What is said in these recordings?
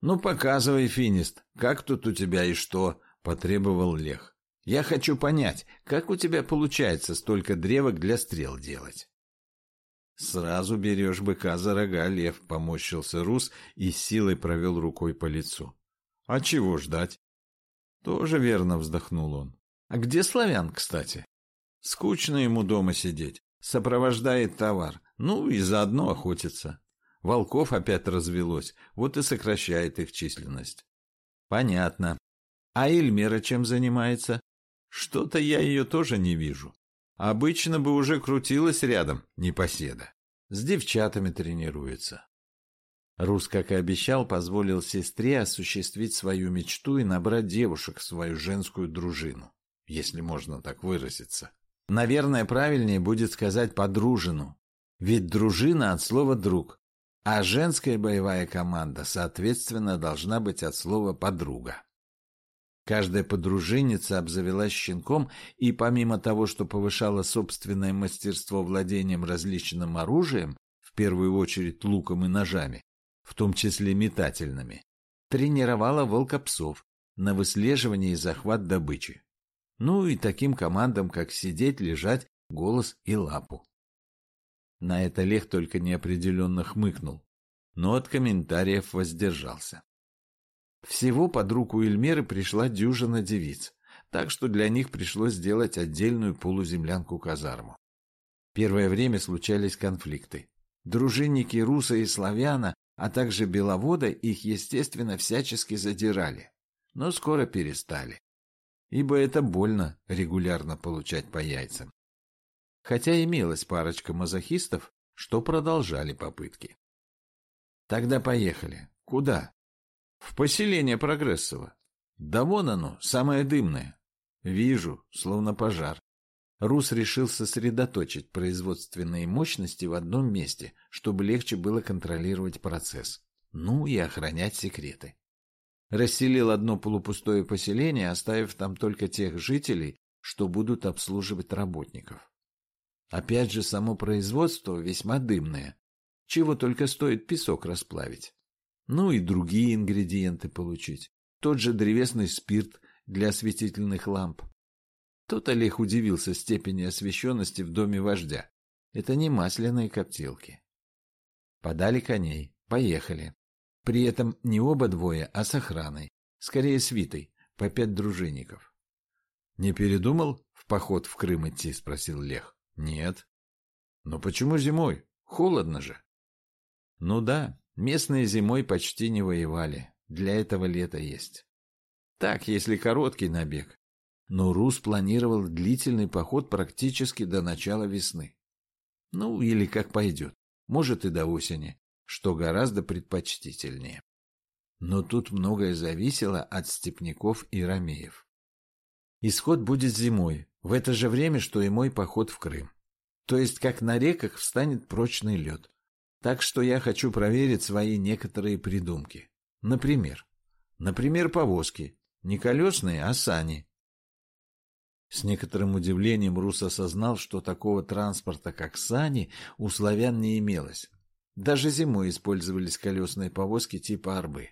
Ну, показывай, финист, как тут у тебя и что, потребовал Лех. Я хочу понять, как у тебя получается столько древок для стрел делать? Сразу берешь быка за рога, лев, поморщился Рус и силой провел рукой по лицу. А чего ждать? Тоже верно вздохнул он. А где славян, кстати? Скучно ему дома сидеть. Сопровождает товар. Ну и заодно охотится. Волков опять развелось, вот и сокращает их численность. Понятно. А Эльмера чем занимается? Что-то я ее тоже не вижу. Обычно бы уже крутилась рядом, непоседа. С девчатами тренируется. Рус, как и обещал, позволил сестре осуществить свою мечту и набрать девушек в свою женскую дружину, если можно так выразиться. Наверное, правильнее будет сказать подружину, ведь дружина от слова «друг», а женская боевая команда, соответственно, должна быть от слова «подруга». Каждая подруженица обзавелась щенком и помимо того, что повышала собственное мастерство владением различным оружием, в первую очередь луком и ножами, в том числе метательными, тренировала волкопсов на выслеживание и захват добычи. Ну и таким командам, как сидеть, лежать, голос и лапу. На это Лех только неопределенно хмыкнул, но от комментариев воздержался. Всего под руку Эльмеры пришла дюжина девиц, так что для них пришлось сделать отдельную полуземлянку-казарму. Первое время случались конфликты. Дружинники руса и славяна, а также беловода их, естественно, всячески задирали, но скоро перестали. Ибо это больно регулярно получать по яйцам. Хотя имелась парочка мазохистов, что продолжали попытки. Тогда поехали. Куда? В поселение Прогрессово. Да вон оно, самое дымное. Вижу, словно пожар. Рус решил сосредоточить производственные мощности в одном месте, чтобы легче было контролировать процесс. Ну и охранять секреты. Расселил одно полупустое поселение, оставив там только тех жителей, что будут обслуживать работников. Опять же, само производство весьма дымное. Чего только стоит песок расплавить ну и другие ингредиенты получить. Тот же древесный спирт для осветительных ламп. Тут Олег удивился степени освещенности в доме вождя. Это не масляные коптилки. Подали коней. Поехали. При этом не оба двое, а с охраной. Скорее свитой, по пять дружинников. «Не передумал в поход в Крым идти?» — спросил Лех. «Нет». «Но почему зимой? Холодно же». «Ну да, Местные зимой почти не воевали. Для этого лето есть. Так, если короткий набег. Но Рус планировал длительный поход практически до начала весны. Ну, или как пойдет. Может и до осени, что гораздо предпочтительнее. Но тут многое зависело от степняков и ромеев. Исход будет зимой, в это же время, что и мой поход в Крым. То есть, как на реках встанет прочный лед. Так что я хочу проверить свои некоторые придумки. Например, например, повозки. Не колесные, а сани. С некоторым удивлением Рус осознал, что такого транспорта, как сани, у славян не имелось. Даже зимой использовались колесные повозки типа арбы.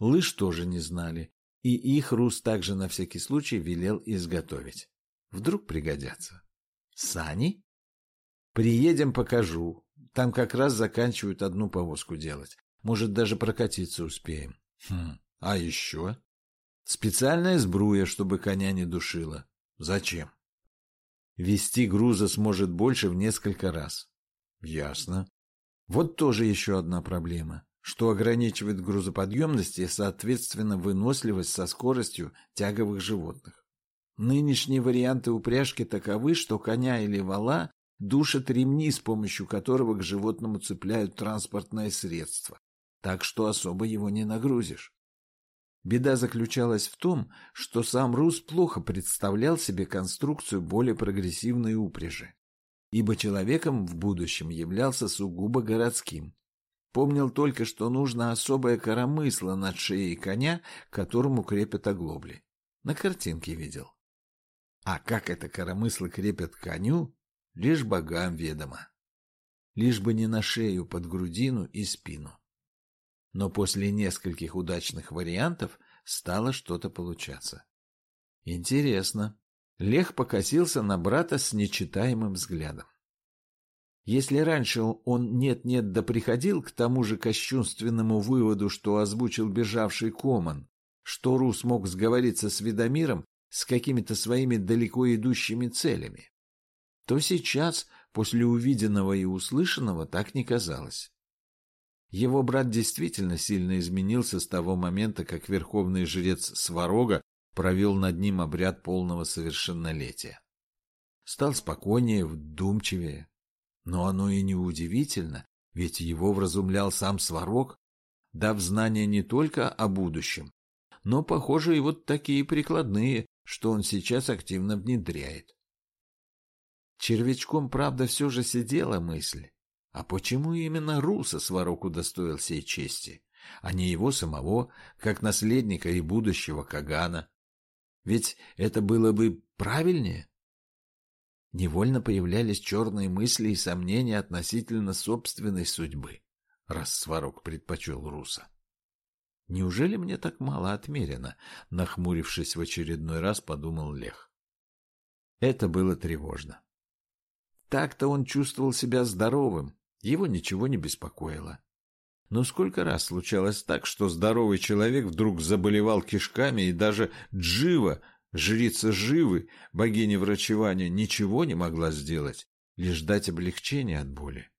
Лыж тоже не знали, и их Рус также на всякий случай велел изготовить. Вдруг пригодятся. Сани? Приедем, покажу. Там как раз заканчивают одну повозку делать. Может, даже прокатиться успеем. Хм, а еще? Специальная сбруя, чтобы коня не душила. Зачем? Вести груза сможет больше в несколько раз. Ясно. Вот тоже еще одна проблема, что ограничивает грузоподъемность и, соответственно, выносливость со скоростью тяговых животных. Нынешние варианты упряжки таковы, что коня или вала душат ремни, с помощью которого к животному цепляют транспортное средство, так что особо его не нагрузишь. Беда заключалась в том, что сам Рус плохо представлял себе конструкцию более прогрессивной упряжи, ибо человеком в будущем являлся сугубо городским. Помнил только, что нужно особое коромысло над шеей коня, которому крепят оглобли. На картинке видел. А как это коромысло крепят к коню, лишь богам ведомо. Лишь бы не на шею под грудину и спину. Но после нескольких удачных вариантов стало что-то получаться. Интересно. Лех покосился на брата с нечитаемым взглядом. Если раньше он нет-нет да приходил к тому же кощунственному выводу, что озвучил бежавший Коман, что Рус мог сговориться с Ведомиром с какими-то своими далеко идущими целями, то сейчас, после увиденного и услышанного, так не казалось. Его брат действительно сильно изменился с того момента, как верховный жрец Сварога провел над ним обряд полного совершеннолетия. Стал спокойнее, вдумчивее. Но оно и не удивительно, ведь его вразумлял сам Сварог, дав знания не только о будущем, но, похоже, и вот такие прикладные, что он сейчас активно внедряет. Червячком, правда, все же сидела мысль, а почему именно Руса Сварог удостоил сей чести, а не его самого, как наследника и будущего Кагана? Ведь это было бы правильнее. Невольно появлялись черные мысли и сомнения относительно собственной судьбы, раз Сварог предпочел Руса. Неужели мне так мало отмерено? Нахмурившись в очередной раз, подумал Лех. Это было тревожно. Так-то он чувствовал себя здоровым, его ничего не беспокоило. Но сколько раз случалось так, что здоровый человек вдруг заболевал кишками, и даже Джива, жрица Живы, богиня врачевания, ничего не могла сделать, лишь дать облегчение от боли.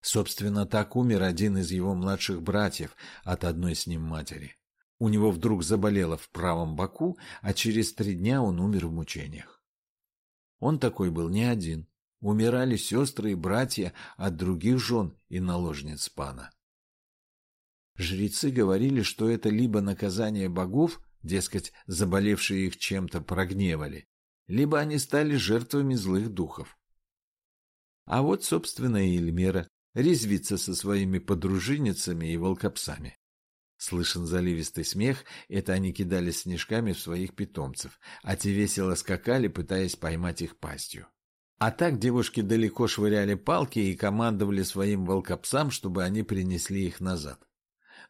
Собственно, так умер один из его младших братьев от одной с ним матери. У него вдруг заболело в правом боку, а через три дня он умер в мучениях. Он такой был не один. Умирали сестры и братья от других жен и наложниц пана. Жрецы говорили, что это либо наказание богов, дескать, заболевшие их чем-то прогневали, либо они стали жертвами злых духов. А вот, собственно, и Эльмера резвится со своими подружиницами и волкопсами. Слышен заливистый смех, это они кидали снежками в своих питомцев, а те весело скакали, пытаясь поймать их пастью. А так девушки далеко швыряли палки и командовали своим волкопсам, чтобы они принесли их назад.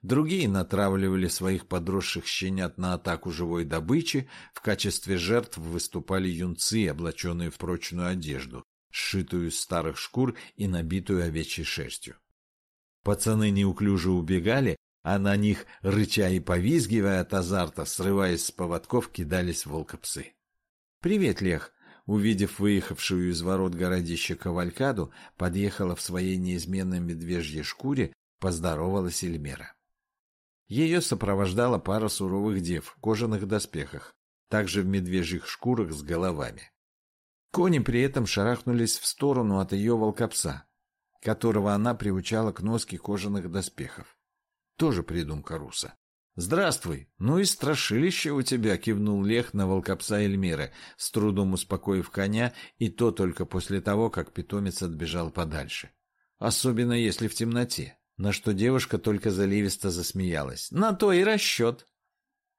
Другие натравливали своих подросших щенят на атаку живой добычи, в качестве жертв выступали юнцы, облаченные в прочную одежду, сшитую из старых шкур и набитую овечьей шерстью. Пацаны неуклюже убегали, а на них, рыча и повизгивая от азарта, срываясь с поводков, кидались волкопсы. «Привет, Лех!» Увидев выехавшую из ворот городища кавалькаду, подъехала в своей неизменной медвежьей шкуре, поздоровалась Эльмера. Ее сопровождала пара суровых дев в кожаных доспехах, также в медвежьих шкурах с головами. Кони при этом шарахнулись в сторону от ее волкопса, которого она приучала к носке кожаных доспехов. Тоже придумка руса. «Здравствуй! Ну и страшилище у тебя!» — кивнул Лех на волкопса Эльмиры, с трудом успокоив коня, и то только после того, как питомец отбежал подальше. Особенно если в темноте. На что девушка только заливисто засмеялась. «На то и расчет!»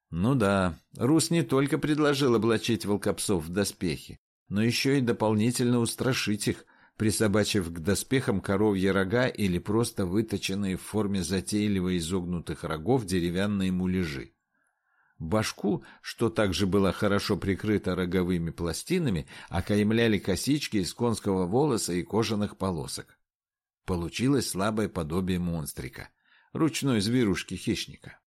Ну да, Рус не только предложил облачить волкопсов в доспехи, но еще и дополнительно устрашить их, присобачив к доспехам коровьи рога или просто выточенные в форме затейливо изогнутых рогов деревянные муляжи. Башку, что также была хорошо прикрыта роговыми пластинами, окаймляли косички из конского волоса и кожаных полосок. Получилось слабое подобие монстрика, ручной зверушки-хищника.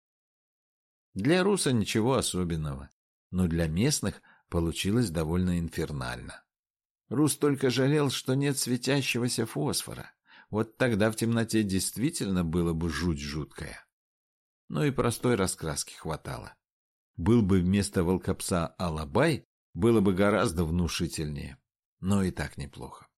Для руса ничего особенного, но для местных получилось довольно инфернально. Рус только жалел, что нет светящегося фосфора. Вот тогда в темноте действительно было бы жуть жуткая. Но и простой раскраски хватало. Был бы вместо волкопса алабай, было бы гораздо внушительнее. Но и так неплохо.